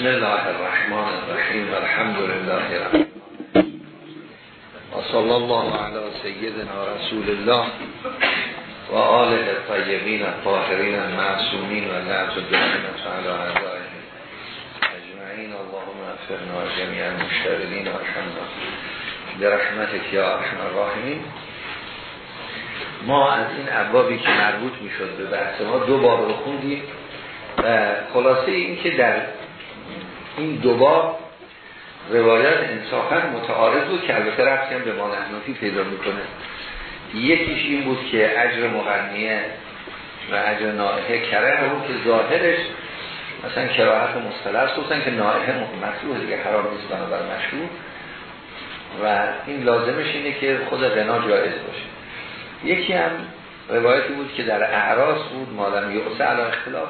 بسم الله الرحمن الرحیم الحمد لله رب صلی الله علی سیدنا رسول الله و آله الطیبین الطاهرین المعصومین و لعت الدینة علی اعدائه اجمعین. اللهم افرنا جميع المشتغلین و الحمد برحمتك یا ارحم الراحمین. ما از این ابوابی که مربوط می‌شد به بحث ما دو باب رو خوندیم. و خلاصه این که در این دو باب روایت انصافا متعارض بود که البته رفتی هم به ما نحنفی پیدا می‌کنه. یکیش این بود که اجر مغنیه و اجر نائحه کره بود که ظاهرش مثلا کراحت مصطلح سوزن که نائحه مطلوب دیگه حرام نیست بنابر مشروع. و این لازمش اینه که خود غنا جایز باشه. یکی هم روایتی بود که در اعراس بود مادم یعصه علا اختلاف.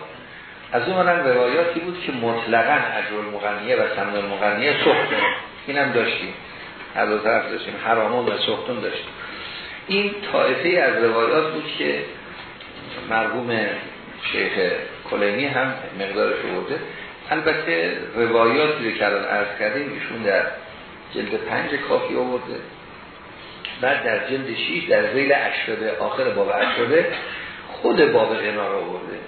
از اون هم روایاتی بود که مطلقا اجر المغنیه و سمن المغنیه سختون این هم داشتیم. از دو طرف داشتیم. حرامون و سختون داشتیم. این طایفه از روایات بود که مرحوم شیخ کلینی هم مقدارش برده البته روایاتی رو که الان عرض کردیم ایشون در جلد پنج کافی آورده. بعد در جلد شیش در زیل اشربه آخر باب اشربه خود باب رو آورده.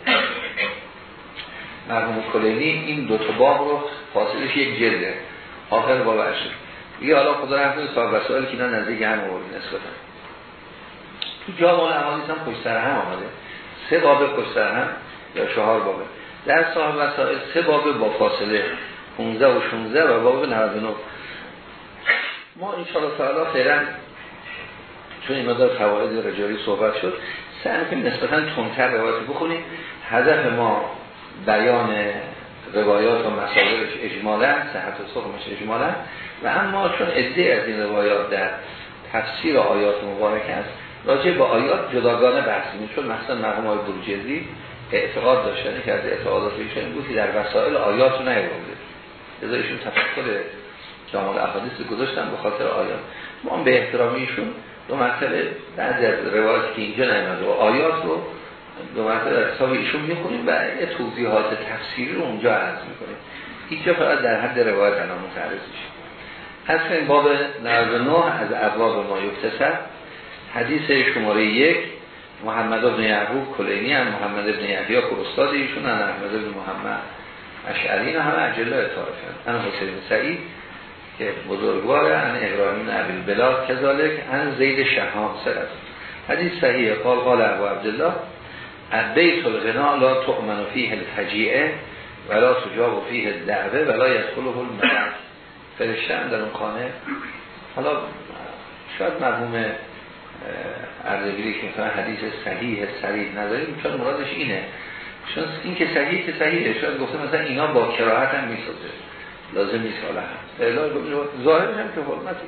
مرحوم کلینی این دو تا باب رو فاصلش یک جلده. آخر باب اشربه یه حالا خدا رحمت صاحب وسائل که اینا نزدیک هم آورده نسبتا. تو جامعه احادیث هم پشت سر هم آمده. سه باب پشت سر هم یا چهار بابه در صاحب وسائل سه باب با فاصله 15 و 16 و باب 99 ما ان شاء الله تعالی فعلا چون این مدار فواید رجالی صحبت شد سعی کنیم نسبتا تندتر روایت بخونیم. هدف ما بیان روایات و مسائلش اجمالا صحت و صحبش اجمالا. و اما چون عده از این روایات در تفسیر آیات مبارک است راجع به آیات جداگانه بحث چون مثلا مرحوم های بروجردی اعتقاد داشتن که از اعتقادات ایشون بود که در وسائل آیات رو نیورده. لذا ایشون تفکر جامعه احادیث گذاشتن به خاطر آیات. ما به احترام ایشون دو مرتبه بعضی از روایات که اینجا نیامده و آیات رو دو مرتبه در حساب ایشون می‌خونیم و یه توضیحات تفسیری رو اونجا عرض می‌کنیم. اینجا فقط در حد روایت الان متعرض میشه. اصلا این باب 99 از ابواب ما یکتسب حدیث شماره یک محمد بن یعقوب کلینی هم محمد بن یحیی که استاد ایشون هم احمد بن محمد اشعری اینا همه اجله طائفه انا حسین سعید که بزرگوار ان ابراهیم ابی بلاد کذالک ان زید شهام سر حدیث صحیح قال قال ابو عبدالله بیت الغنا لا تؤمن فیه الفجیعه ولا تجاب فیه الدعوه ولا یدخله الملک فرشته هم در اون خانه حالا شاید مرحوم اردبیلی که مثلا حدیث صحیح صریح نداریم چون مرادش اینه. چون این که صحیح که صحیحه شاید گفته مثلا اینا با کراهت هم می‌سازه. لازم نیست حالا هم. ظاهر هم که حرمتی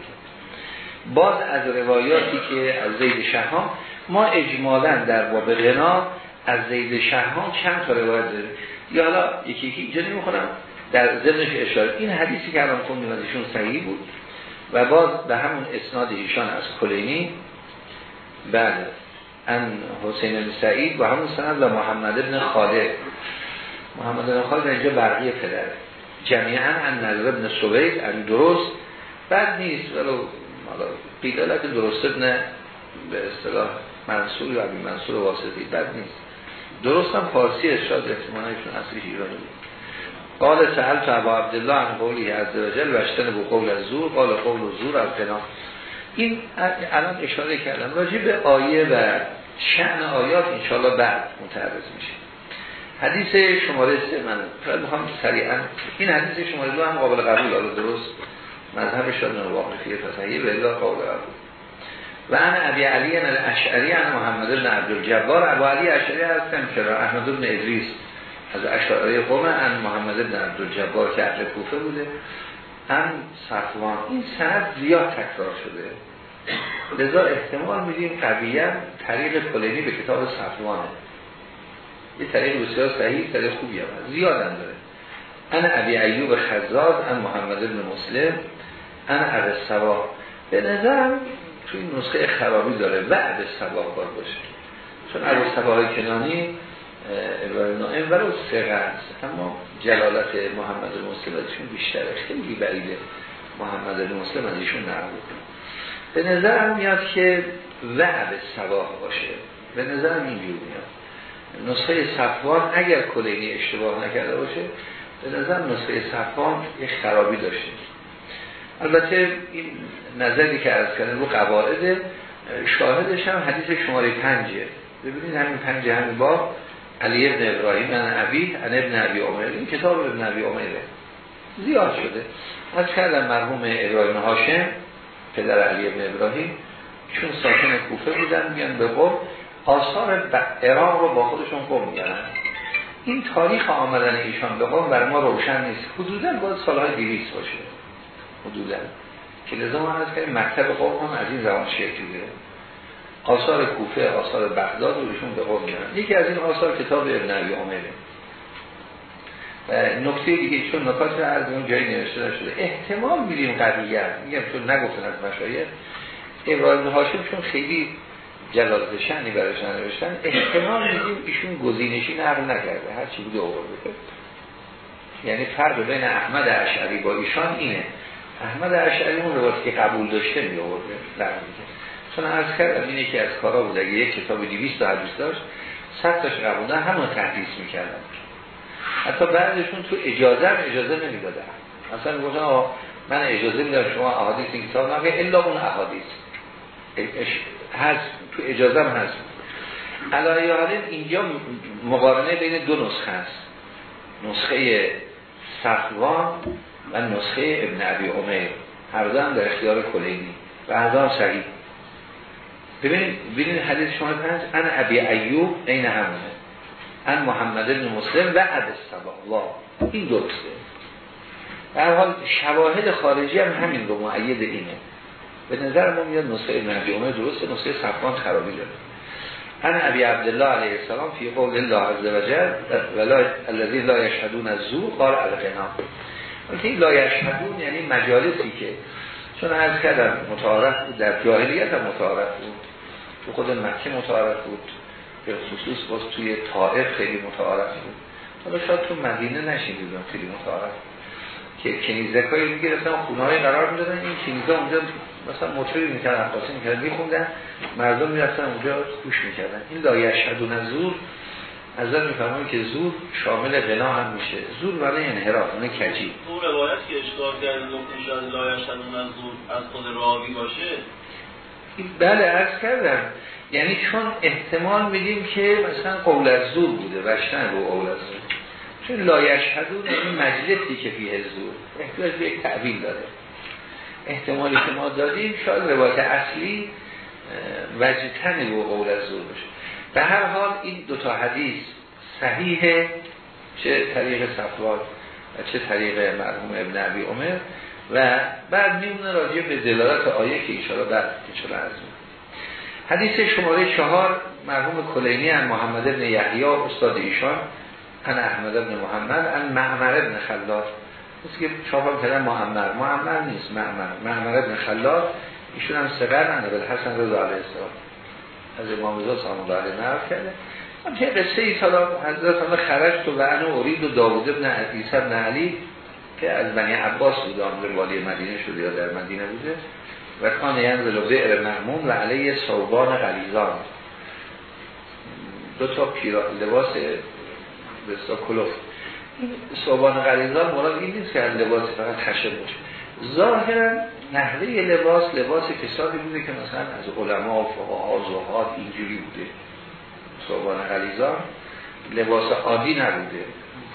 باز از روایاتی که از زید شهام ما اجمالا در باب غنا از زید شهام چند تا روایت داریم یا حالا یکی یکی اینجا نمی‌خونم در ضمنش اشاره. این حدیثی که الان خوندیم از ایشون صحیح بود. و باز به همون اسناد ایشان از کلینی. بعد ان حسین بن سعید و همون سند و محمد ابن خالد. محمد ابن خالد اینجا برقی پدر. جمیعا ان نظر ابن سوید ان درست. بد نیست. ولو پیدالت درست ابن به اصطلاح منصور یا عبی منصور واسطی بد نیست. درست هم فارسی اشتاد احتمالایشون ایرانی بود. قال سهل تو عبا عبدالله عن قولی عز و جل وشتن بو قول از زور قال قول زور از قنا این الان اشاره کردم راجع به آیه و شعن آیات انشاءالله بعد متعرض میشه. حدیث شماره سه من فقط می‌خوام سریعا این حدیث شماره دو هم قابل قبول آره درست مذهب شادن واقفیه تصحیه به الله قابل قبول و انا ابی علی الاشعری ان محمد بن عبدالجبار ابو علی اشعری هستن که احمد بن ادریس از اشعری قوم ان محمد بن عبدالجبار که اهل کوفه بوده. هم صفوان. این سند زیاد تکرار شده. لذا احتمال میدیم قویه طریق کلینی به کتاب صفوانه. یه طریق بسیار صحیح طریق خوبی هم زیاد هم داره. انا ابی ایوب خزاد ان محمد بن مسلم انا عبد سوا به نظرم توی این نسخه خرابی داره. بعد سوا باید باشه. چون عبد سواهای کنانی ابراهیم نائم ولو سقه است اما جلالت محمد المسلم بیشتره خیلی بعیده محمد المسلم از ایشون به نظر میاد که وعب سواح باشه. به نظر اینجور میاد. نسخه صفوان اگر کلینی اشتباه نکرده باشه به نظر نسخه صفوان یک خرابی داشته. البته این نظری که از کنه رو قواعد شاهدش هم حدیث شماره پنجه. ببینید همین پنج همین باب. علی ابن ابراهیم من عبی ان ابن عبی عمر. این کتاب ابن عبی عمره. زیاد شده. از کردم مرحوم ابراهیم هاشم پدر علی ابن ابراهیم چون ساکن کوفه بودن میان به قوم. آثار عراق رو با خودشون قوم میارن این تاریخ آمدن ایشان به قوم برای ما روشن نیست. حدودا باید سالهای دیویس باشه. حدودا. که لذا ما از که مکتب قوم هم از این زمان شکل بوده آثار کوفه آثار بغداد رو به قوم میارن یکی از این آثار کتاب ابن عبی عمره نکته دیگه چون نکات از اون جایی نوشته شده احتمال میدیم قضیه میگم چون نگفتن از مشایخ. ابراهیم هاشم چون خیلی جلالت شنی برایش نوشتن احتمال میدیم ایشون گزینشی نقل نکرده. هر چی بوده آورده. یعنی فرق بین احمد اشعری با ایشان اینه. احمد اشعری اون روایتی که قبول داشته می آورده در چون از کردم اینه که از کارا بود. اگه یک کتاب 200 تا حدیث داشت صد تاش قبول همون تحدیث می‌کردن. حتی بعدشون تو اجازه هم اجازه نمی‌دادن. مثلا گفتن من اجازه میدم شما احادیث این کتاب نگه الا اون احادیث. هست تو اجازه هم هست. علایه اینجا مقارنه بین دو نسخه هست. نسخه صفوان و نسخه ابن عبی عمر هر دو در اختیار کلینی. و هم صحیح ببینید ببینید حدیث شما پنج ان ابی ایوب این همونه. ان محمد ابن مسلم و الله این درسته در حال شواهد خارجی هم همین رو معید اینه. به نظر ما میاد نسخه ابن عبی عمر درسته نسخه صفوان خرابی داره. ان ابی عبدالله علیه السلام فی قول الله عز وجل ولا الذی لا یشهدون الزور قال الغنا این لا یشهدون یعنی مجالسی که چون از کردم متعارف بود در جاهلیت هم متعارف بود. تو خود مکه متعارف بود. به خصوص باز توی طائف خیلی متعارف بود. حالا شاید تو مدینه نشیدیم خیلی متعارف که کنیزک های می‌گرفتن خونه های قرار می‌دادن. این کنیزه اونجا مثلا مطری می‌کردن عباسی می‌کردن میخوندن مردم می‌رفتن اونجا گوش می‌کردن. این لا یشهدون زور از در میفرماییم که زور شامل غنا هم میشه. زور برای انحراف اون کجی. اون روایت که اشکار کرده گفتیم شاید لا یشهدون از زور از خود راوی باشه. بله عرض کردم. یعنی چون احتمال میدیم که مثلا قول از زور بوده وشتن رو قول از زور. چون لایشهدون این مجلسی که فیه زور. احتمال به یک تعویل داره. احتمالی که ما دادیم شاید روایت اصلی وجهتن رو قول از زور باشه. به هر حال این دوتا حدیث صحیحه چه طریق صفوات و چه طریق مرحوم ابن عبی عمر و بعد میمونه راجع به دلالت آیه که ایشالا بعد ایشالا از حدیث شماره چهار مرحوم کلینی ان محمد ابن یحیی استاد ایشان ان احمد ابن محمد ان معمر ابن خلاف مثل که چهار کردن معمر. معمر نیست معمر. معمر ابن خلاف ایشون هم سقر ان حسن رضا علیه السلام. از امام رضا سلام الله علیه نقل کرده. اما که قصه ای سالا حضرت همه خرج تو و انو اورید و داود ابن عیسی ابن علی که از بنی عباس بود آمده والی مدینه شده یا در مدینه بوده. و کان ینزل بئر معمون و علیه صوبان غلیزان دو تا پیرا لباس بستا کلوف. صوبان غلیزان مراد این نیست که لباس فقط خشن باشه. ظاهرا نحوه لباس لباس کسانی بوده که مثلا از علما و فقها زهاد اینجوری بوده. صوبان غلیزان لباس عادی نبوده.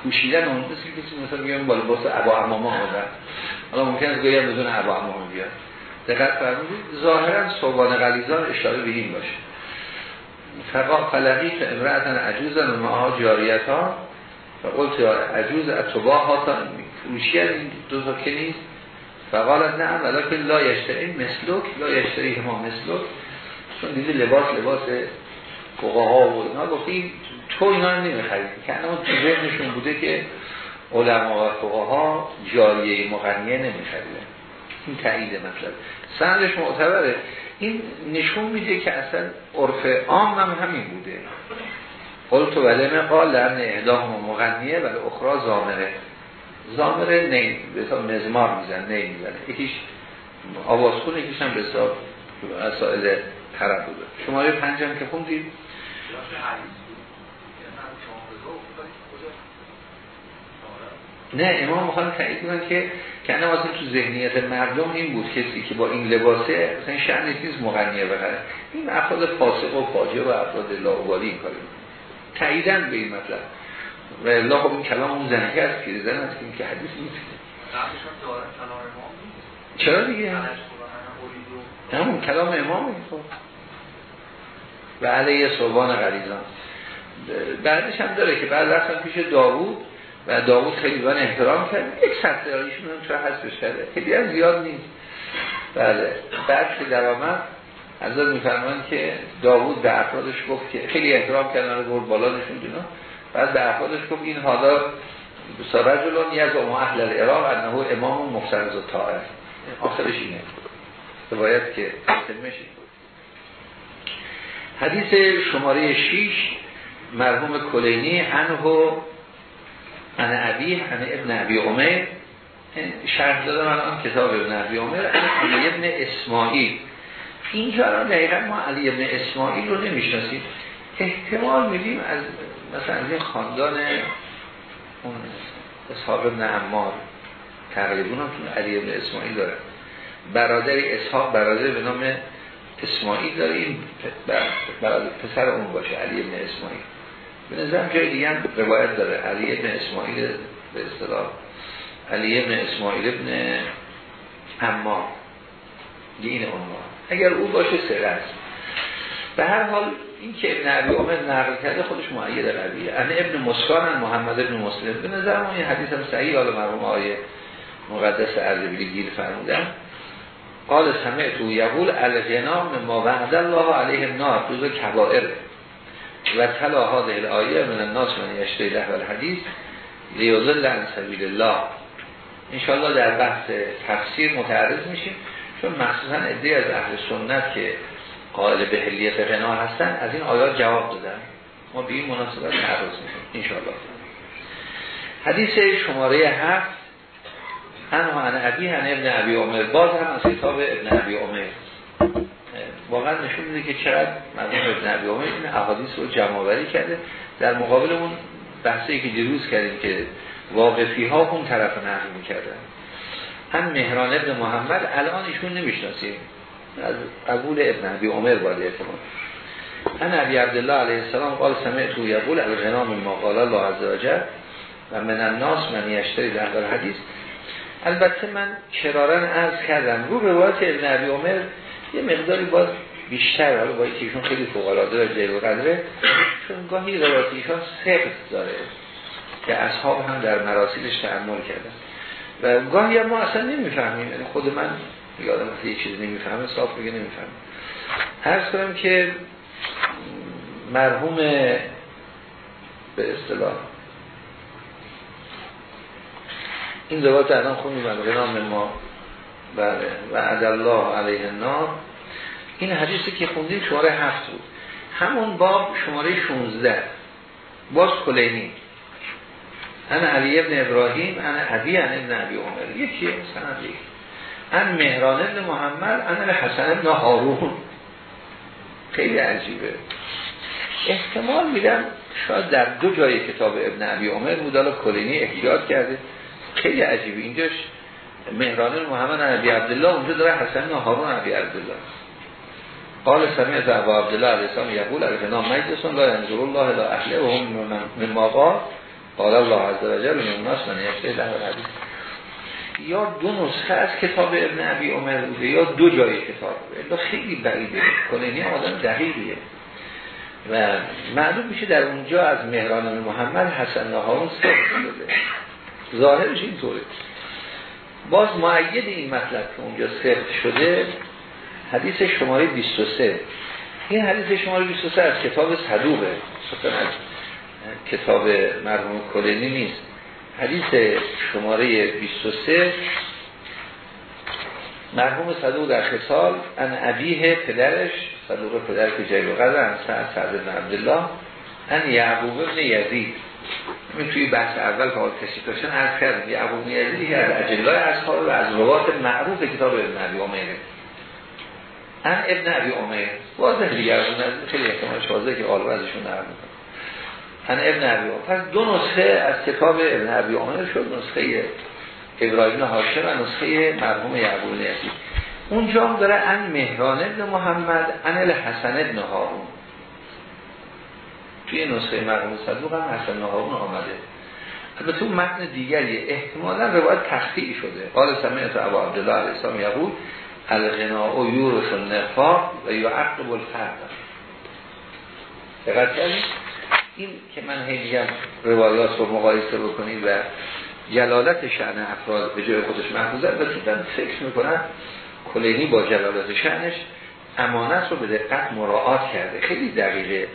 پوشیدن اون مثل کسی مثلا میگم با لباس ابا اماما آمدن حالا ممکن است گویم بدون ابا اماما بیاد. دقت فرمودید. ظاهرا صوبان غلیزان اشاره به این باشه. فقا فلقی که عجوزن و معها جاریت ها و قلت عجوز اتباه ها تا فروشی از این دو تا که نیست. فقالت نه ولیکن لا یشتری مثلک لا یشتری ما مثلک. چون دیدی لباس لباس فقها و اینا گفتیم تو اینا رو نمی‌خرید. که اما تو ذهنشون بوده که علما و فقها جاریه مغنیه نمیخریدن. این تایید مطلب. سندش معتبره. این نشون میده که اصلا عرف عام هم همین بوده. قلت ولم قال لن اهداهم مغنیه ولی اخرى زامره زامره نی به مزمار میزن نی می‌زنه. یکیش آوازخون یکیش هم به حساب مسائل طرف بوده. شماره پنجم که خوندید؟ نه امام می‌خوان تایید کنن که کنه واسه تو ذهنیت مردم این بود کسی که با این لباسه مثلا شأن نیست مغنیه بخره. این افراد فاسق و فاجر و افراد لاوالی این کاری تاییدن به این مطلب. و الله خب این کلام اون زنگه است که زن است که حدیث نیست. چرا دیگه؟ همون کلام امام خب. و علیه صوبان غریزان. بعدش هم داره که بعد رفتن پیش داوود و داوود خیلی بان احترام کرد. یک سطح ایشون هم چرا حسبش کرده خیلی هم زیاد نیست. بله. بعد که در آمد حضرت میفرمان که داوود به افرادش گفت که خیلی احترام کردن رو برد بالا نشون دینا بعد به افرادش گفت این حالا رجلون یز اما اهل العراق انه امام مفترض و طائف آخرش اینه. باید که تمشی حدیث شماره 6 مرحوم کلینی انهو ان ابی ان ابن ابی عمر. شرح دادم الان کتاب ابن ابی عمر ان ابن اسماعیل. اینجا را دقیقا ما علی ابن اسماعیل رو نمی‌شناسیم. احتمال میدیم از مثلا از این خاندان اون اصحاب ابن عمار تقریبون هم علی ابن اسماعیل داره. برادری اصحاب برادر به نام اسماعیل داره. این برادر پسر اون باشه علی ابن اسماعیل. به نظرم جای دیگه هم روایت داره. علی ابن اسماعیل به اصطلاح. علی ابن اسماعیل ابن عمار. این عنوان. اگر او باشه سره است به هر حال این که ابن عبی عمر نقل کرده خودش معید قویه. ان ابن مسکان محمد ابن مسلم. به نظر ما این حدیث هم صحیح. حالا مرحوم آیه مقدس اردبیلی گیر فرمودن. قال سمعت او یقول الغنا ما وعد الله علیه النار. جزء کبائر. و تلا هذه الآیه من الناس من یشتری له الحدیث لیوزل عن سبیل الله. انشاءالله در بحث تفسیر متعرض میشیم. چون مخصوصا ادهی از اهل سنت که قائل به حلیت غنا هستن از این آیات جواب دادن. ما به این مناسبت تعرض میشیم انشاءالله. حدیث شماره هفت انها عن ابی ابن ابی عمر. باز هم از کتاب ابن ابی عمر. واقعا نشون میده که چقدر مرحوم ابن ابی عمر این احادیث رو جمع کرده. در مقابل اون بحثی که دیروز کردیم که واقفی ها اون طرف نقل می‌کردن. هم مهران ابن محمد الان ایشون نمی‌شناسیم. از قبول ابن ابی عمر باید اعتماد ان ابی عبدالله علیه السلام قال سمعت یقول الغنام ما قال الله عز وجل و من الناس من یشتری در حدیث. البته من کرارن عرض کردم رو روایت ابن ابی عمر یه مقداری باز بیشتر حالا با ایشون خیلی فوق العاده و جلو قدره چون گاهی روایت ایشان سخت داره که اصحاب هم در مراسیلش تعمل کردن. و گاهی ما اصلا نمی‌فهمیم یعنی خود من یادم یه چیزی نمی‌فهمه صاف بگه نمی‌فهمه. عرض کنم که مرحوم به اصطلاح این روایت الان خونیم و نام ما. بله و الله علیه النار. این حدیثی که خوندیم شماره هفت بود. همون باب شماره 16 باز کلینی. انا علی ابن ابراهیم انا عبی ابن عبی عمر. یکیه سند ان مهران ابن محمد انا حسن ابن هارون. خیلی عجیبه. احتمال میدم شاید در دو جای کتاب ابن عبی عمر بودالا کلینی احتیاط کرده. خیلی عجیبه. اینجاش مهران محمد عبی عبدالله اونجا داره حسن هارون عبی عبدالله. قال سمیت ابو عبدالله علیه السلام یقول الغنا مجلسون لا ینظر الله لا اهله و هم من ماقا قال الله عز و جل من الناس من یفته له یا دو نسخه از کتاب ابن عبی عمر بوده یا دو جای کتاب بوده. خیلی بعیده کنینی آدم دقیقیه. و معلوم میشه در اونجا از مهران محمد حسن هارون سر شده. ظاهرش اینطوره. باز معید این مطلب که اونجا سخت شده حدیث شماره 23 این حدیث شماره 23 از کتاب صدوقه. کتاب مرحوم کلینی نیست. حدیث شماره 23 مرحوم صدوق در خصال ان ابیه پدرش صدوق پدر که جیب قدر سعد سعد بن عبدالله ان یعقوب ابن یزید این توی بحث اول که حال کسی داشتن عرض کرد یعقوب ابن یزید از اجلای اصحاب و از روات معروف کتاب ابن عبی عمره ان ابن عبی عمر واضح دیگر خیلی احتمالش واضحه که آلو ازشون نرم ان ابن عبی پس دو نسخه از کتاب ابن عبی عمر شد نسخه ابراهیم هاشم و نسخه مرحوم یعقوب یزید اونجا هم داره ان مهران ابن محمد ان الحسن ابن هارون. توی نسخه مرحوم صدوق هم حسن هارون آمده. البته اون متن دیگری احتمالا روایت تخطیعی شده. قال سمیت ابو عبدالله علیه السلام یقول الغنا و یورس النفاق و یعقب الفرد. دقت کردید این که من هی میگم روایات رو مقایسه بکنید و جلالت شعن افراد به جای خودش محفوظه و فکر می‌کنن کلینی با جلالت شعنش امانت رو به دقت مراعات کرده. خیلی دقیقه.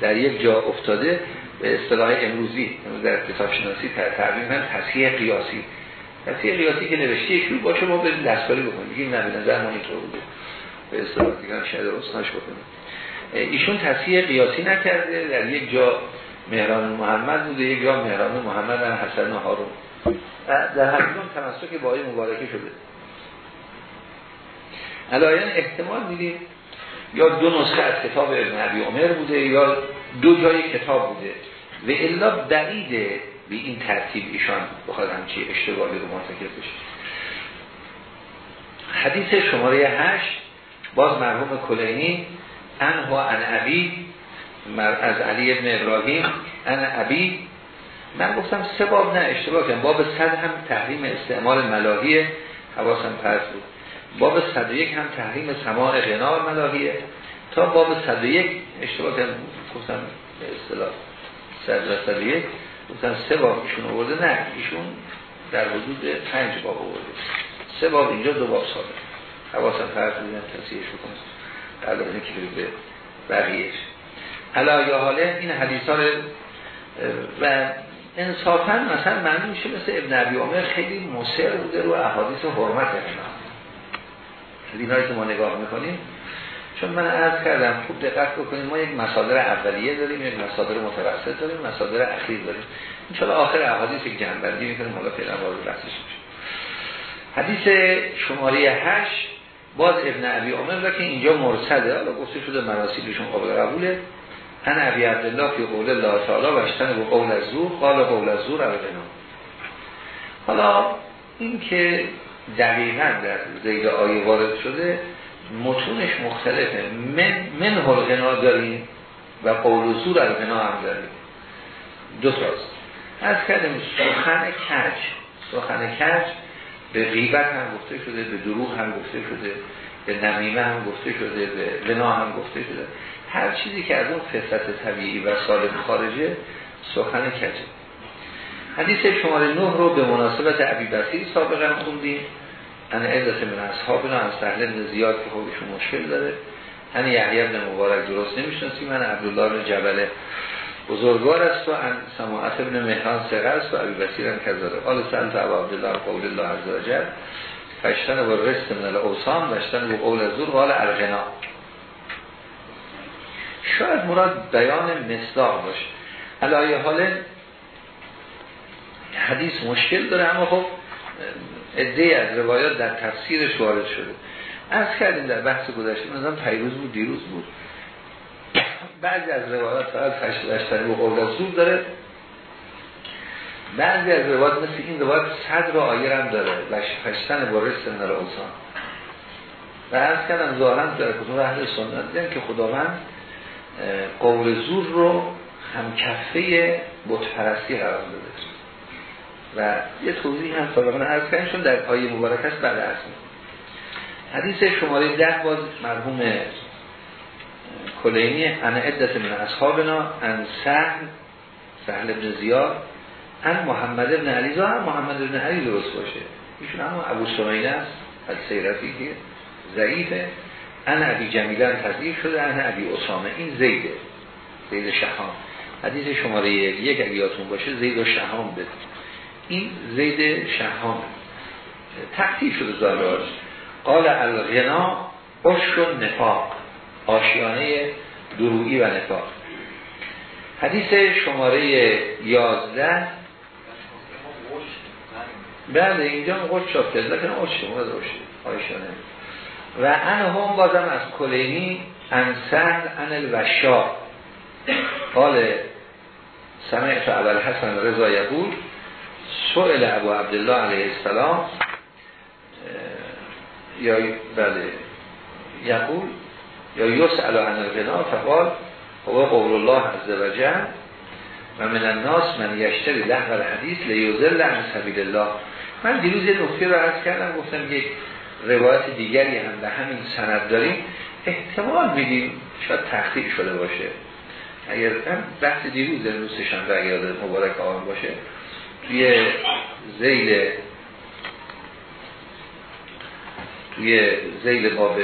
در یک جا افتاده به اصطلاح امروزی در کتاب شناسی من تصحیح قیاسی. تصحیح قیاسی که نوشته یکی باشه ما به دستکاری بکنیم. بگیم نه به نظر ما اینطور بوده. به اصطلاح دیگه شاید رسناش بکنیم. ایشون تصحیح قیاسی نکرده در یک جا مهران محمد بوده یک جا مهران محمد در حسن هارون. در هر تمسک با آیه مبارکه شده. علایان احتمال میدیم یا دو نسخه از کتاب ابن عبی عمر بوده یا دو جای کتاب بوده. و الا بعیده به این ترتیب ایشان بخواد همچی اشتباهی رو مرتکب بشه. حدیث شماره هشت باز مرحوم کلینی انها ان عبی از علی ابن ابراهیم ان عبی من گفتم سه باب نه اشتباه کنم باب صد هم تحریم استعمال ملاهی حواسم پرس بود. باب 101 هم تحریم سماع غنار ملاهیه. تا باب 101 اشتباه کردم. گفتم به اصطلاح 101 گفتم سه باب ایشون آورده. نه ایشون در حدود پنج باب آورده. سه باب اینجا دو باب ساده حواسم فرق دیدن تصیحش بکنم. اینه که به بقیهش حالا یا حاله این حدیث ها و انصافا مثلا معلوم میشه مثل ابن عبی عمر خیلی مصر بوده رو احادیث حرمت اینا اینایی که ما نگاه می‌کنیم چون من عرض کردم خوب دقت بکنیم ما یک مصادر اولیه داریم یک مصادر متوسط داریم مصادر اخیر داریم. ان آخر احادیث یک جنبندی می‌کنیم حالا فعلا وارد بحثش میشه حدیث شماره 8 باز ابن عبی عمر که اینجا مرسده حالا گفته شده مراسیلشون قابل قبوله. ان ابی عبدالله فی قول الله تعالی و اشتن به قول از زور قال قول از زور حالا این که دقیقا در زیر آیه وارد شده متونش مختلفه. من, من هلغنا داریم و قول زور الغنا هم داریم. دو تاست از کردیم سخن کج. سخن کج به غیبت هم گفته شده به دروغ هم گفته شده به نمیمه هم گفته شده به غنا هم گفته شده. هر چیزی که از اون فطرت طبیعی و سالم خارجه سخن کجه؟ حدیث شماره نه رو به مناسبت عبی بسیر سابقا خوندیم. ان عدت من اصحابنا از سهل بن زیاد که خودشون مشکل داره. ان یحیی بن مبارک درست نمی‌شناسیم. من عبدالله بن جبل بزرگوار است و سماعت ابن مهران سقر است و عبی بسیر هم کذاره قال سلط عبا عبدالله قول الله عز و جل فشتن و رست من الاوسان وشتن و قول زور قال الغنا. شاید مراد بیان مصداق باشه. علایه حال حدیث مشکل داره اما خب عده از روایات در تفسیرش وارد شده. از کردیم در بحث گذشته مثلا پیروز بود دیروز بود. بعضی از روایات فقط فشتن و قول رسول داره. بعضی از روایات مثل این روایات صدر آیه هم داره و فشتن با رست نر اوسان و از کردم ظاهرم در کتون اهل سنت دیدن که خداوند قول زور رو هم کفه بتپرستی قرار داده. و یه توضیح هم سابقا عرض کردیم در آیه مبارک است بعد از حدیث شماره ده باز مرحوم کلینی انا عدت من اصحابنا ان سهل سهل ابن زیاد ان محمد ابن علی. زا محمد ابن علی درست باشه. ایشون هم ابو سمینه است از سیرتی که ضعیفه. ان ابی جمیلن تصدیق شده ان ابی اسامه. این زیده زید شهام. حدیث شماره یک اگه باشه زید و شهام بده این زید شهام. تحتیل شده زالاش قال الغنا عشق نفاق آشیانه درویی و نفاق. حدیث شماره یازده. بله اینجا قرد شد لکن اوشه مورد اوشه آیشانه و ان هم بازم از کلینی انسان ان الوشا. قال سمعت اول حسن رضا یقول سئل ابو عبدالله علیه السلام یا بله یقول یا یسأل عن الغنا فقال هو قول الله عز وجل و من الناس من یشتری لحو الحدیث لیوزل عن سبیل الله. من دیروز یه نکته رو عرض کردم گفتم یک روایت دیگری هم به همین سند داریم. احتمال میدیم شاید تخطیع شده باشه. اگر بحث دیروز در روز شنبه اگر مبارک آن باشه. توی زیل توی زیل باب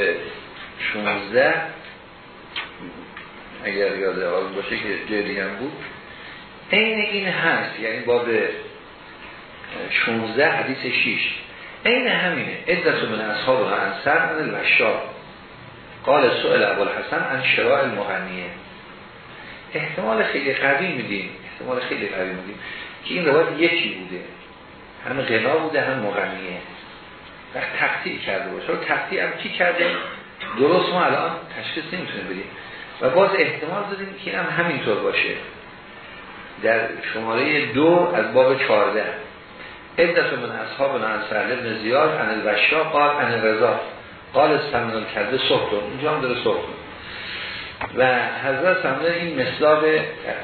16 اگر یاد آن باشه که جای هم بود. این این هست یعنی باب 16 حدیث 6 این همینه. ادت من اصحاب و انصر من المشار قال سؤال اول حسن ان شراع المغنیه. احتمال خیلی قوی میدیم. احتمال خیلی قوی میدیم که این روایت یکی بوده. هم غنا بوده هم مغنیه. و تقطیع کرده باشه. تقطیع هم کی کرده؟ درست ما الان تشخیص نمی‌تونه بدیم. و باز احتمال دادیم که هم همینطور باشه. در شماره دو از باب چارده عدت من اصحاب سهل ابن زیاد عن الوشا قال عن رضا قال سمن کرده سختون اینجا هم داره سختون و حضرت سمن این مصداق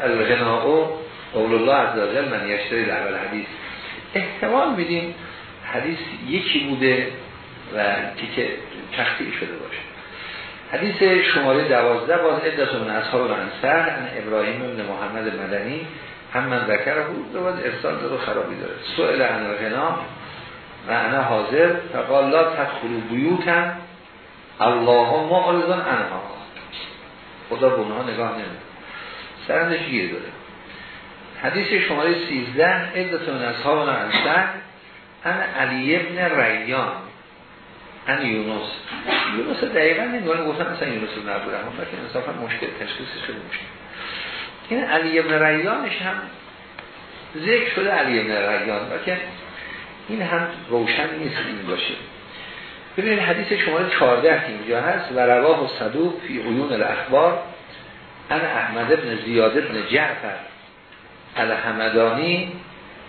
الغناء قول الله عز وجل من یشتری اول حدیث. احتمال میدیم حدیث یکی بوده و که تخطیع شده باشه. حدیث شماره دوازده باز عدت من اصحاب انصر عن ابراهیم بن محمد مدنی هم من ذکر بود باید ارسال داره خرابی داره. سئل عن الغنا و انا حاضر فقال لا تدخلوا بیوتا الله معرضان انها خدا به اونها نگاه نمید سرندش گیر داره. حدیث شماره 13 عدت من اصحاب انصر ان علی ابن ریان. ان یونس. یونس دقیقا نمی‌دونم گفتن مثلا یونس ابن عبدالرحمن که انصافا مشکل تشخیصش خیلی مشکل این علی ابن ریانش هم ذکر شده علی ابن ریان. که این هم روشن نیست این باشه. ببینید حدیث شما 14 که اینجا هست. و رواه و صدوق فی عیون الاخبار ان احمد ابن زیاد ابن جعفر الحمدانی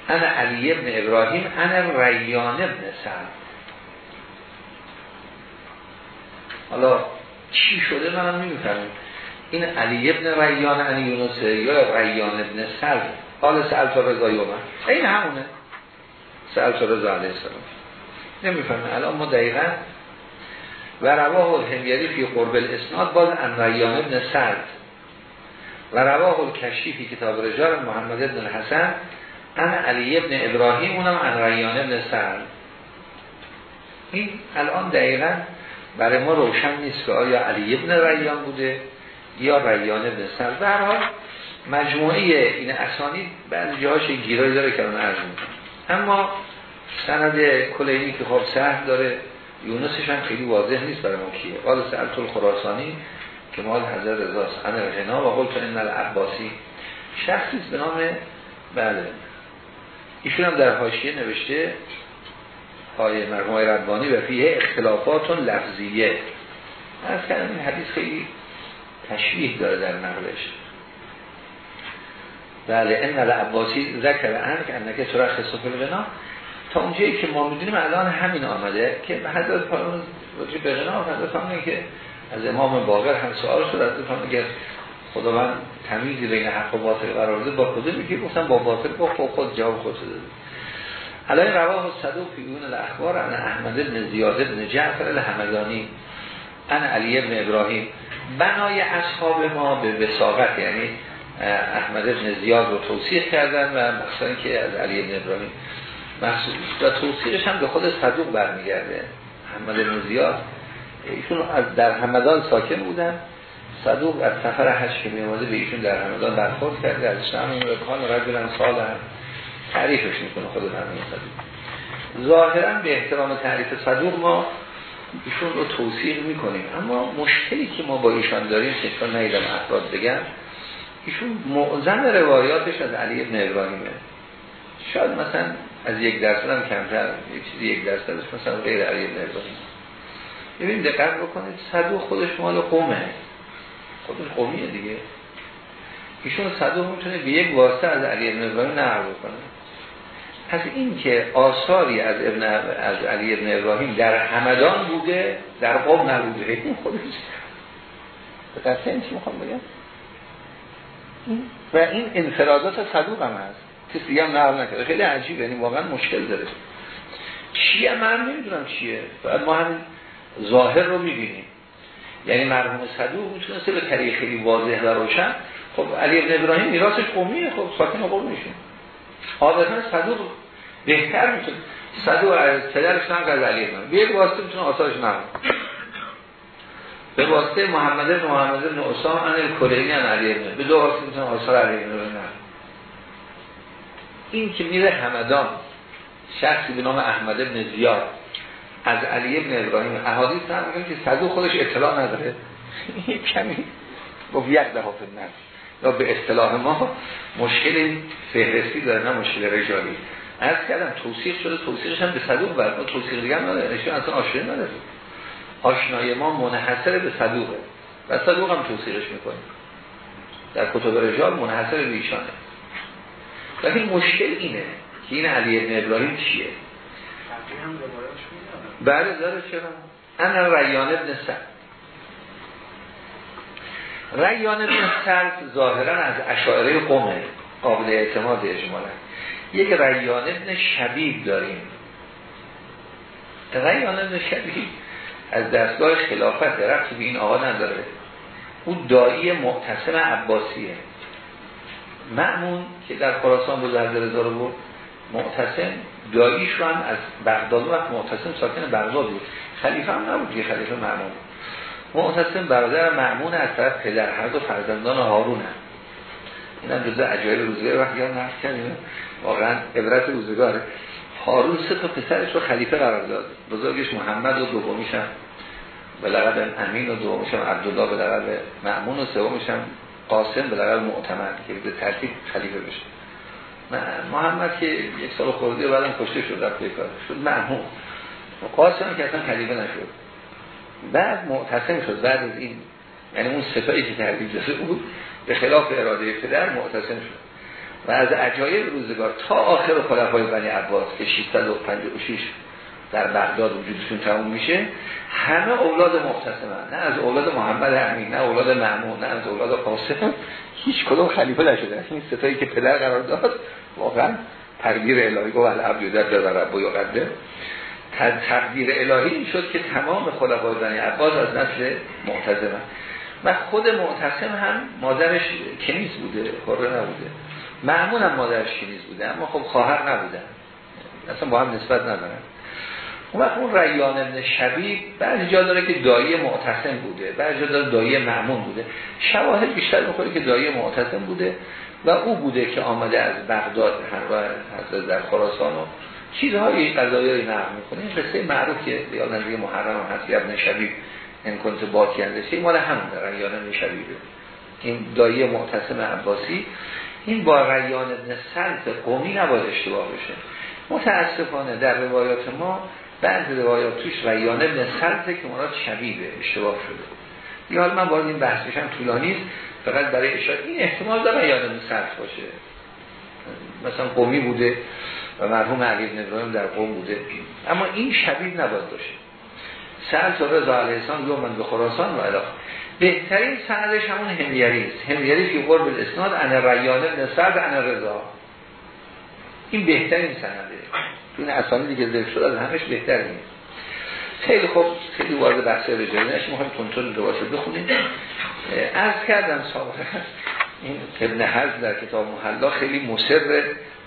ان علی ابن ابراهیم ان ریان ابن سعد. حالا چی شده منم نمی‌فهمم. این علی ابن ریان علی یونسه یا ریان ابن سر حال سألت رضا یومن این همونه. سألت رضا علیه السلام. نمی‌فهمه الان ما دقیقا و رواه الهمیری فی قرب الاسناد باز ان ریان ابن سرد و رواه الکشی فی کتاب رجال محمد ابن الحسن ان علی ابن ابراهیم اونم ان ریان ابن سرد این الان دقیقا برای ما روشن نیست که آیا علی ابن ریان بوده یا ریان ابن سر به هر حال مجموعه این اسانی بعضی جاهاش گیرایی داره که اون عرض اما سند کلینی که خب سهل داره یونسش هم خیلی واضح نیست برای ما کیه. قال سألت الخراسانی که مال حضرت رضاست انا غنا و قلت ان العباسی. شخصی به نام بله. ایشون هم در حاشیه نوشته های مرحوم ربانی و فیه اختلافات لفظیه. از کردم این حدیث خیلی تشبیه داره در نقلش بله این العباسی ذکر انک انکه سرخ خصوف الغنا تا اونجایی که ما می‌دونیم الان همین آمده که حضرت فرمان وجه به غنا حضرت که از امام باقر هم سوال شد از فرمان که خداوند تمیزی بین حق و باطل قرار با خود میگه گفتم با باطل با خود جواب خود داده علای رواه صدوق فی الاخبار ان احمد بن زیاد بن جعفر الحمدانی ان علی ابن ابراهیم. بنای اصحاب ما به وساقت یعنی احمد ابن زیاد رو توصیح کردن و مخصوصا که از علی ابن ابراهیم محصول و توصیحش هم به خود صدوق برمیگرده احمد ابن زیاد. ایشون از در همدان ساکن بودن. صدوق از سفر حج که میامده به ایشون در همدان برخورد کرده. از این رکان رجلن سال هم تعریفش می‌کنه خود همین صدوق. ظاهرا به احترام تعریف صدوق ما ایشون رو توصیح می‌کنیم. اما مشکلی که ما با ایشان داریم که ایشان نیدم افراد بگم ایشون معظم روایاتش از علی ابن ابراهیمه. شاید مثلا از یک درصد هم کمتر یک چیزی یک درصدش مثلا غیر علی ابن ابراهیم. ببین دقت بکنید صدوق خودش مال قومه. خودش قومیه دیگه. ایشون صدوق می‌تونه به یک واسطه از علی ابن ابراهیم نقل بکنه. پس این که آثاری از ابن از علی ابن ابراهیم در همدان بوده در قوم نبوده این خودش به قصه چی می‌خوام بگم؟ و این انفرادات صدوق هم هست. کسی هم نقل نکرده. خیلی عجیبه. یعنی واقعا مشکل داره. چیه؟ من نمی‌دونم چیه. باید ما همین ظاهر رو می‌بینیم. یعنی مرحوم صدوق می‌تونسته به طریق خیلی واضح و روشن خب علی ابن ابراهیم میراثش قومیه خب ساکن قوم میشه عادتا صدوق بهتر می‌تونه صدوق از پدرش نقل از علی ابن به یک واسطه می‌تونه آثارش نقل به واسطه محمد بن محمد بن اسام ان الکلینی ان علی ابن به دو واسطه می‌تونه آثار علی ابن نقل این که میره همدان شخصی به نام احمد ابن زیاد از علی ابن ابراهیم احادیث هم که صدوق خودش اطلاع نداره. کمی با یک دفعه نفس یا به اصطلاح ما مشکل فهرستی داره نه مشکل رجالی. از کردم توصیق شده توصیقش هم به صدوق بر ما توصیق دیگه هم نداره نشون اصلا آشنایی نداره آشنای ما منحصر به صدوقه. و صدوق هم توصیقش می‌کنیم در کتب رجال منحصر به ایشانه. ولی مشکل اینه که این علی ابن ابراهیم چیه؟ بله داره چرا؟ انا ریان ابن سعد. ریان سعد ظاهرا از اشاعره قومه قابل اعتماد اجمالا. یک ریان ابن شبیب داریم. ریان ابن شبیب از دستگاه خلافت درخت به این آقا نداره. او دایی معتصم عباسیه. معمون که در خراسان رضا رو بود معتصم داییش رو هم از بغداد وقت معتصم ساکن بغداد بود. خلیفه هم نبود یه خلیفه معمون معتصم برادر معمون از طرف پدر هر دو فرزندان هارون هم این هم جزء عجایب روزگار وقتی هم نفت کردیم واقعا عبرت روزگاره. هارون سه تا پسرش رو خلیفه قرار داد. بزرگش محمد و دومیش هم به لقب امین و دومیش هم عبدالله به لقب معمون و سومیش هم قاسم به لقب معتمد که به ترتیب خلیفه بشه. محمد که یک سال خورده و بعدم کشته شد رفت کار. شد معمون قاسم که اصلا خلیفه نشد. بعد معتصم شد بعد از این یعنی اون ستایی که تحلیل داده بود به خلاف اراده پدر معتصم شد. و از عجایب روزگار تا آخر خلفای بنی عباس که 656 در بغداد وجودشون تموم میشه همه اولاد معتصمن. نه از اولاد محمد امین نه اولاد معمون نه از اولاد قاسم. هیچ کدوم خلیفه نشده. این ستایی که پدر قرار داد واقعا تقدیر الهی گفت العبد در رب و یقدر تقدیر الهی این شد که تمام خلفای بنی عباس از نسل معتصمن و خود معتصم هم مادرش کنیز بوده حره نبوده. معمون هم مادرش کنیز بوده اما خب خواهر نبودن اصلا با هم نسبت ندارن. اون وقت اون ریان ابن شبیب بعضی جا داره که دایی معتصم بوده بعضی جا داره دایی معمون بوده. شواهد بیشتر می‌خوره که دایی معتصم بوده و او بوده که آمده از بغداد همراه حضرت در خراسان و چیزهایی قضایی نقل می‌کنه. این قصه معروف که یا نزدیک محرم هست. ابن شبیب. این کنت باکی اندسی مال همون در ریان ابن شبیبه این دایی معتصم عباسی. این با ریان ابن سلط قومی نباید اشتباه بشه. متاسفانه در روایات ما بعض روایات توش ریان ابن سلطه که مراد شبیبه. اشتباه شده. یا من وارد این بحث بشم طولانی فقط برای اشاره این احتمال داره ریان ابن سلط باشه. مثلا قومی بوده و مرحوم علی بن ابراهیم در قوم بوده. اما این شبیب نباید باشه. و رضا علیه السلام یومن به خراسان و علاقه. بهترین سندش همون همیری است. همیری که قرب الاسناد ان ریان ابن سلط ان رضا. این بهترین سنده. تو این اسامی دیگه ذکر شد از همش بهتر نیست. خیلی خوب خیلی وارد بحث رجالی نشیم می‌خوایم کنترل روایت بخونیم از کردم سابقا این ابن حزم در کتاب محلا خیلی مصر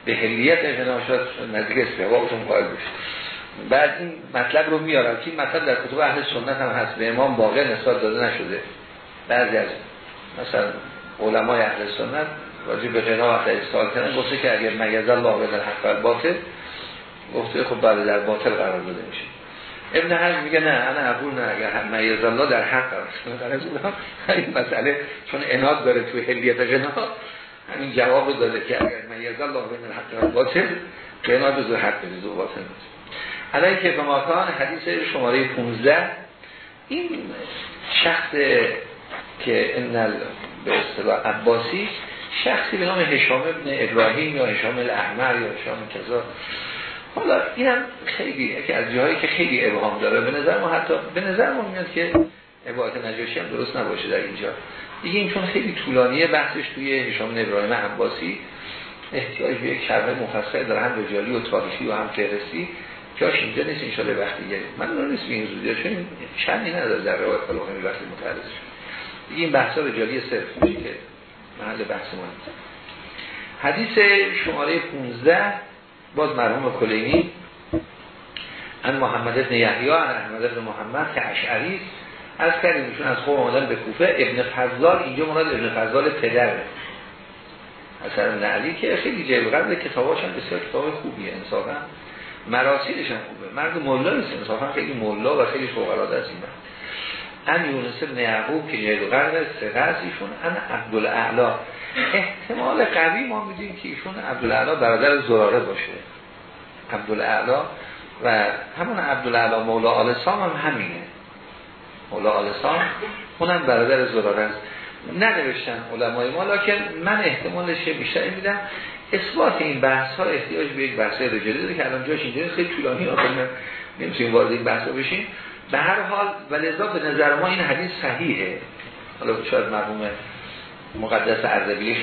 به هلیت انحناشات نزدیک استحبابتون قائل بشه. بعد این مطلب رو میارم که این مطلب در کتب اهل سنت هم هست به امام باقی نسبت داده نشده. بعضی از مثلا علمای اهل سنت راجع به غنا وقت استعال کردن گفته که اگر مگز به در حق باطل گفته خب بعد در باطل قرار داده میشه. ابن حجم میگه نه انا اقول نه اگر میز الله در حق است. این مسئله چون اناد داره توی حلیت غنا همین جواب داده که اگر میز الله بین الحق و باطل که اناد حق به باطل علی که به ماکان حدیث شماره 15 این شخص که ان به اصطلاح عباسی شخصی به نام هشام ابن ابراهیم یا هشام الاحمر یا هشام کذا. حالا اینم خیلی که از جاهایی که خیلی ابهام داره. به نظر ما حتی به نظر ما میاد که عبارت نجاشی هم درست نباشه در اینجا. دیگه این چون خیلی طولانیه بحثش توی هشام ابراهیم عباسی. احتیاج به یک شرح مفصل داره هم رجالی و تاریخی و هم فهرستی. جاش اینجا نیست این شده وقتی من رو نیست این زودی چون چندی نداره در روایت فلوخمی وقتی متعرض شد دیگه این بحثا رجالی صرف میشه که محل بحث ما حدیث شماره 15 باز مرحوم کلینی ان محمد ابن یحیی ان احمد ابن محمد که اشعری از کردیم چون از خوب آمدن به کوفه ابن فضلال اینجا مراد ابن فضلال پدره. اثر ابن علی که خیلی جای قبل کتاباش هم بسیار کتاب خوبیه انصافا. مراسیلش هم خوبه. مرد مولا نیست انصافا خیلی مولا و خیلی فوق العاده است ان یونس ابن یعقوب که جای قرن سقه ایشون ان عبدالاعلا. احتمال قوی ما میدیم که ایشون عبدالاعلا برادر زراره باشه. عبدالاعلا و همون عبدالاعلا مولا آل سام هم همینه. مولا آل سام اونم برادر زراره است. ننوشتن علمای ما لکن من احتمالش بیشتر میدم. اثبات این بحث ها احتیاج به یک بحث رجالی داره که الان جاش اینجا خیلی طولانی آخر نمی‌تونیم وارد این بحث بشیم. به هر حال ولذا به نظر ما این حدیث صحیحه. حالا شاید مرحوم مقدس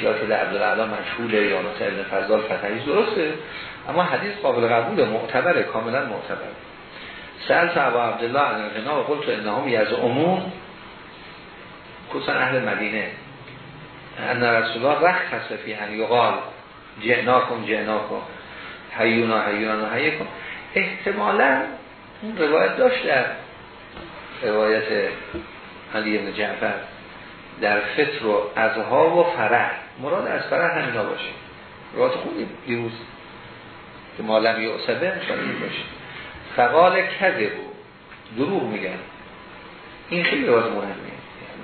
یا که عبدالعلا مشهوله یا مثلا ابن فضال فتحی درسته اما حدیث قابل قبول معتبره کاملا معتبر سأل ابا عبدالله عن الغنا و قلت انهم یزعمون. خصوصا اهل مدینه ان رسول الله رخ فی ان یقال جعناکم جعناکم حیونا حیونا حیکم احتمالا اون روایت داشت در روایت علی بن جعفر در فطر و ازها و فرح. مراد از فرح همینا باشه. روایت خوبی دیروز که مالم یه اصبه این باشه. فقال بود دروغ میگن. این خیلی روایت مهمیه.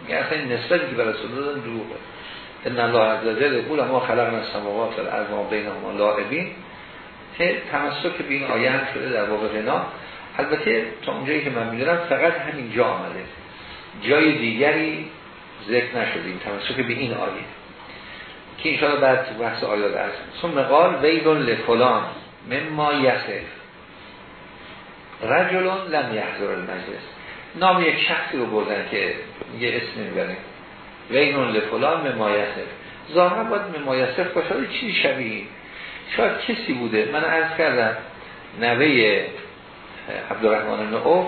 یعنی اصلا این نسبتی که برای رسول دادن دروغه. ان الله عز وجل یقول ما خلقنا السماوات والارض و بینهما لاعبین تمسک به این آیه هم شده در واقع غنا. البته تا اونجایی که من می‌دونم فقط همین جا آمده. جای دیگری ذکر نشدیم تمسک به این آیه. که اینشالا بعد بحث آیات است ثم قال ویل لفلان مما یخف رجلون لم یحضر المجلس. نام یک شخصی رو بردن که یه اسم می‌بریم ویلون لفلان مما یخف ظاهرا باید مما یخف باشه چی شبیه؟ شاید کسی بوده. من عرض کردم نوه عبدالرحمن بن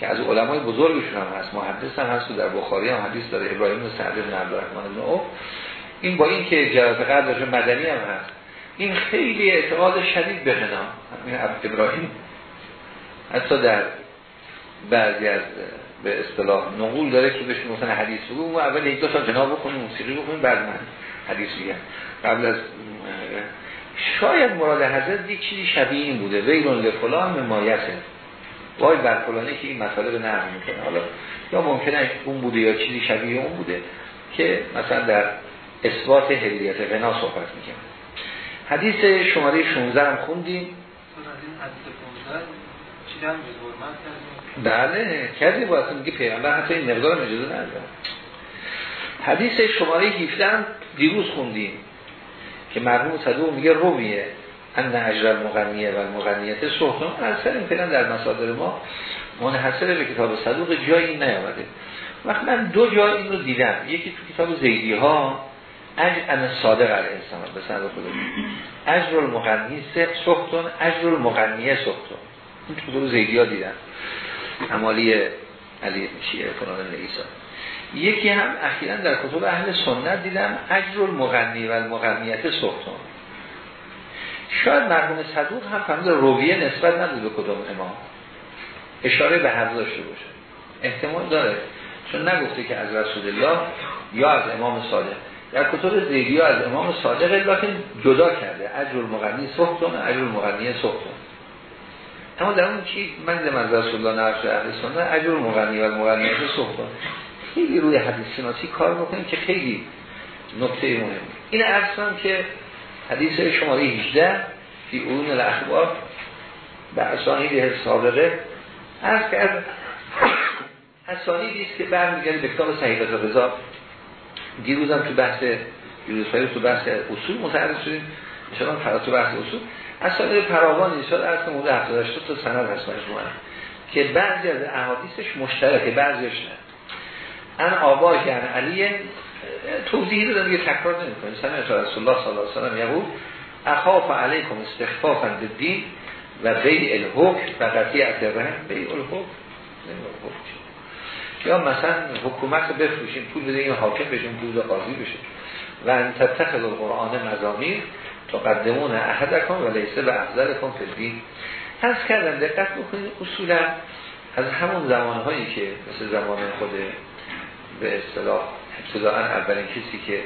که از علمای بزرگشون هم هست محدث هم هست و در بخاری هم حدیث داره ابراهیم بن سعد بن عبدالرحمن بن این با این که جرات قدرش مدنی هم هست. این خیلی اعتقاد شدید به غنا. این ابراهیم. حتی در بعضی از به اصطلاح نقول داره که بهش مثلا حدیث. بگو ما اول یک دو تا جناب بخونیم موسیقی بخونیم بعد من حدیث بگم قبل از شاید مراد حضرت یک چیزی شبیه این بوده. ویلون لفلان ممایته وای بر فلانه که این مسئله رو نرم می‌کنه. حالا یا ممکنه اون بوده یا چیزی شبیه اون بوده که مثلا در اثبات هلیت غنا صحبت می‌کنه. حدیث شماره 16 هم خوندیم. بله کردی باید میگه پیغمبر حتی این مقدار اجازه نداره. حدیث شماره 17 هم دیروز خوندیم که مرحوم صدوق میگه رومیه ان اجر المغنیه و المغنیت از سر فعلا در مصادر ما منحصر به کتاب صدوق جایی نیامده. وقت من دو جای این رو دیدم. یکی تو کتاب زیدی ها اجر ان صادق علیه السلام. به سند خودم اجر المغنی سختون اجر المغنیه سختون این تو کتاب زیدی ها دیدم. عمالی علی شیعه کنان نگیسا یکی هم اخیرا در کتب اهل سنت دیدم اجر المغنی و المغنیت سختون شاید مرحوم صدوق هم فهمید رویه نسبت ندید به کدام امام. اشاره به هر داشته باشه. احتمال داره. چون نگفته که از رسول الله یا از امام صادق. در کتب زیدی از امام صادق لیکن جدا کرده. اجر المغنی سختون اجر المغنی سختون. اما در اون چی؟ من منظر رسول الله نرس اهل سنت اجر مغنی و مغنی صحبت خیلی روی حدیث شناسی کار بکنیم که خیلی نکته مهم این اصلا که حدیث شماره 18 فی اون الاخبار به اسانید سابقه. از که از اسانیدی است که برمیگرده به کتاب صحیفه رضا دیروزم تو بحث دیروز تو بحث اصول متعرض شدیم. چون فرات تو بحث اصول. اسانید پراوان ایشاد از که مورد 78 تا سند هست مجموعه که بعضی از احادیثش مشترکه بعضیش نه. ان آبا یعنی علی توضیحی رو یه تکرار نمی کنیم سمعت رسول الله صلی الله علیه وسلم یقول اخاف علیکم استخفافا دین و بیع الحکم و قطیعت رحم. بیع الحکم. یا مثلا حکومت رو بفروشیم پول بده این حاکم بشیم پول قاضی بشه. و ان تتخذ القرآن مزامیر تقدمون احدکم و لیسه به افضل کن فدین از کردن دقت بکنید اصولا از همون زمانهایی که مثل زمان خود به اصطلاح ابتداعا اولین کسی که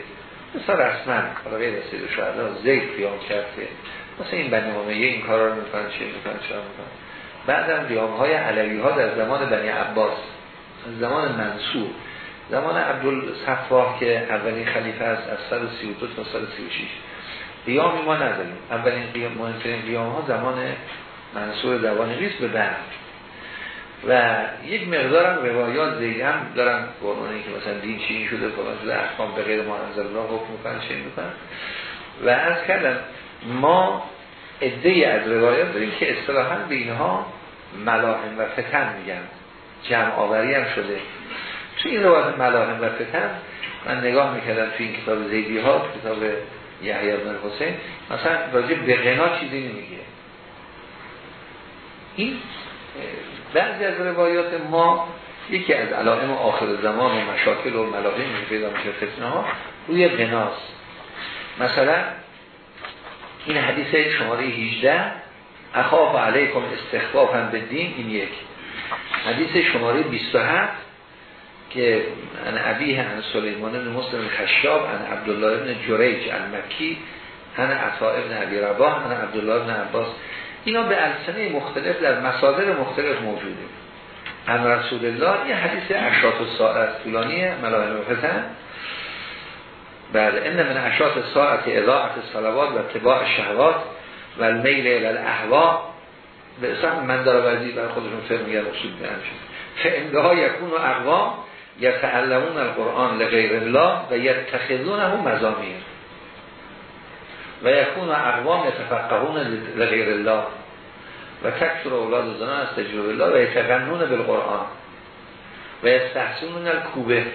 مثلا رسما حالا غیر از سید شهدا زید قیام کرد که مثلا این بنی امیه این کارا رو می‌کنن چه می‌کنن چه می‌کنن بعدم قیام های علوی ها در زمان بنی عباس زمان منصور زمان عبدالصفاح که اولین خلیفه است از 132 تا 136 قیامی ما نداریم. اولین قیام مهمترین قیام ها زمان منصور دوان ریس به بعد. و یک مقدارم روایات زیدی هم دارن قرآنی که مثلا دین چین شده فلان شده احکام به غیر منظر الله حکم می‌کنن چه می‌کنن. و از کردم ما عده از روایات داریم که اصطلاحا به اینها ملاحم و فتن میگن. جمع آوری هم شده. تو این روایت ملاحم و فتن من نگاه می‌کردم تو این کتاب زیدی ها کتاب یحیی بن حسین مثلا راجع به غنا چیزی نمیگه. این بعضی از روایات ما یکی از علائم آخر زمان و مشاکل و ملاقی پیدا میشه فتنه ها روی غناست. مثلا این حدیث شماره 18 اخاف علیکم استخفافا به دین این یک. حدیث شماره 27 که ان ابیه ان سلیمان بن مسلم خشاب ان عبدالله بن جریج المکی ان عطا ابن عبی رباه ان عبدالله بن عباس. اینا به السنه مختلف در مصادر مختلف موجوده. ان رسول الله یه حدیث اشراط ساعت طولانی ملاحم فتن بله این من اشراط ساعت اضاعت صلوات و اتباع شهوات و المیل الاحوا به اسم من داره وزی بر خودشون فرم میگن اصول بیان شد فانده یکون و اقوام یتعلمون القرآن لغیر الله و یتخذون هم مزامیر و یکون اقوام یتفقهون لغیر الله و تکثر اولاد زنان از تجربه الله و یتقنون بالقرآن و یستحسنون الکوبه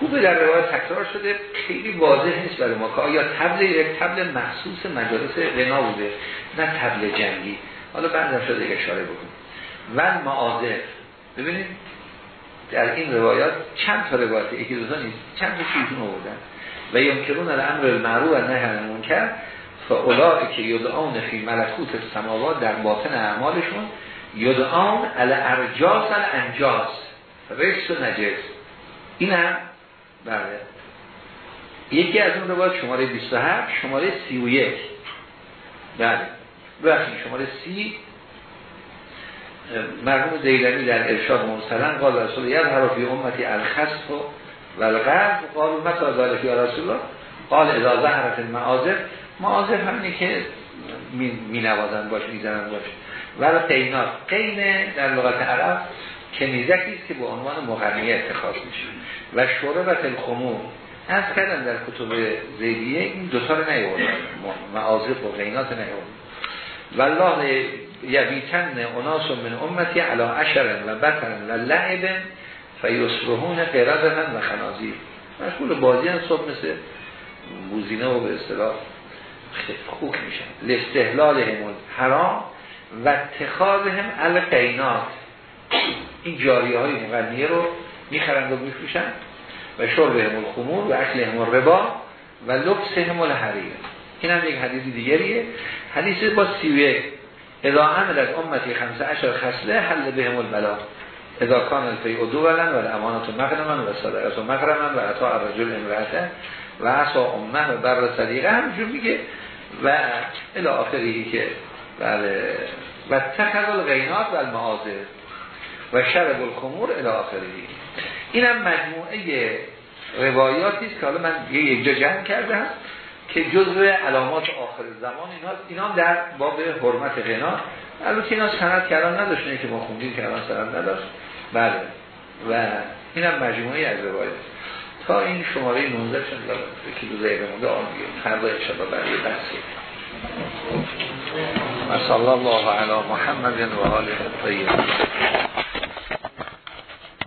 کوبه در روایت تکرار شده خیلی واضح نیست برای ما که آیا تبل یک تبل مخصوص مجالس غنا بوده نه تبل جنگی حالا بعد شده اشاره بکن و معاذر ببینید در این روایات چند تا روایت یکی دو نیست چند تا چیزون آوردن و یمکنون الامر المعروف و نهی عن المنکر فاولای که یدعان فی ملکوت السماوات در باطن اعمالشون یدعان ال ارجاس انجاز رشت و نجس. این هم بله. یکی از اون روایت شماره 27 شماره 31 بله. بخشید شماره 30 مرحوم دیلمی در ارشاد مرسلن قال رسول یاد حرفی امتی الخصف و الغرب قالو متا ذالک یا رسول الله؟ قال اذا ظهرت المعاذر معاذر همینی که می نوازن باش می‌زنن باش. ولی قینات قین در لغت عرب کنیزکی است که به عنوان مغنیه اتخاذ میشه. و شربت الخمور از کردن در کتب زیدیه این دوتا رو نیوردن معاذر و قینات نیوردن والله یبیتن اناس من امتی علا عشرن و بطرن و لعبن فیسرهون قیرتن و خنازیر. مشغول بازی هم صبح مثل بوزینه و به اصطلاح خوک میشن لاستحلال همون حرام و اتخاذ هم القینات این جاریه های مغنیه رو می‌خرند و میفروشن و شرب همون خمور و اکل همون ربا و لبس همون حریر این هم یک حدیث دیگریه. حدیث با سیوه. اذا عملت امتی خمسه عشر خسله حل بهم البلا. اذا کان الفی ادو ولن و الامانت مغنمن و صدقت مغرمن و عطا الرجل امرأته. و عصا امه و بر صدیقه همجور میگه. و الى آخری که بله و تخذ الغینات و المعاذر و شرب الخمور الى آخری. اینم مجموعه روایاتی است که حالا من یک جا جمع کرده هم که جزء علامات آخر زمان اینا اینا در باب حرمت غنا. البته اینا سند کردن نداشت که ما خوندیم کردن سند نداشت. بله. و اینم مجموعه از روایات. تا این شماره 19 شد یکی دو دقیقه مونده آن دیگه. فردا ان شاء الله برای بحثی صلی الله علی محمد و آله الطیبین